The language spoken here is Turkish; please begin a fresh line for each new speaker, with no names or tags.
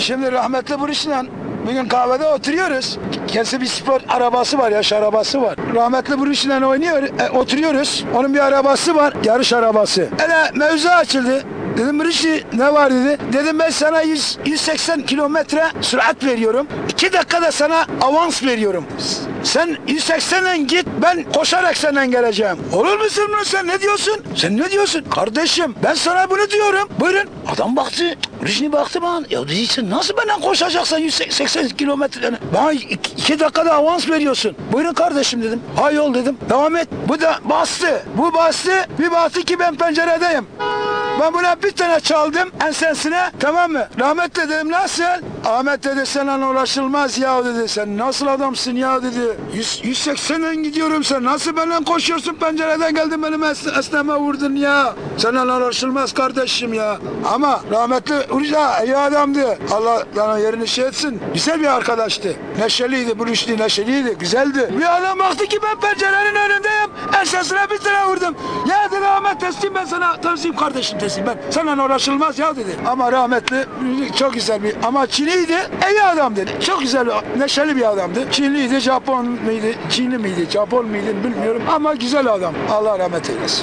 Şimdi rahmetli Buruş'la bugün kahvede oturuyoruz. Kendisi bir spor arabası var, yaş arabası var. Rahmetli Buruş'la oynuyor, e, oturuyoruz. Onun bir arabası var, yarış arabası. Hele mevzu açıldı. Dedim Buruşi ne var dedi. Dedim ben sana 100, 180 kilometre sürat veriyorum. 2 dakikada sana avans veriyorum. Sen 180'le git ben koşarak senden geleceğim. Olur musun bunu sen ne diyorsun? Sen ne diyorsun? Kardeşim ben sana bunu diyorum. Buyurun. Adam baktı. Rişni baktı bana. Ya dedi sen nasıl benden koşacaksın 180 kilometre? Bana 2 dakikada avans veriyorsun. Buyurun kardeşim dedim. Ha yol dedim. Devam et. Bu da bastı. Bu bastı. Bir baktı ki ben penceredeyim. Ben buna bir tane çaldım ensesine tamam mı? Rahmetli dedim nasıl? Ahmet dedi sana ulaşılmaz ya dedi. Sen nasıl adamsın ya dedi. 100, 180'den gidiyorum sen nasıl benden koşuyorsun pencereden geldin benim es esneme vurdun ya. Sana ulaşılmaz kardeşim ya. Ama rahmetli Urca iyi adamdı. Allah bana yerini şey etsin. Güzel bir arkadaştı. Neşeliydi, buluştu, neşeliydi, güzeldi. Bir adam baktı ki ben pencerenin önündeyim. Ensesine bir tane vurdum. Ya Ahmet teslim ben sana teslim kardeşim teslim ben. Sana uğraşılmaz ya dedi. Ama rahmetli çok güzel bir ama Çinliydi. İyi adam dedi. Çok güzel, neşeli bir adamdı. Çinliydi, Japon mıydı, Çinli miydi, Japon muydu bilmiyorum. Ama güzel adam. Allah rahmet eylesin.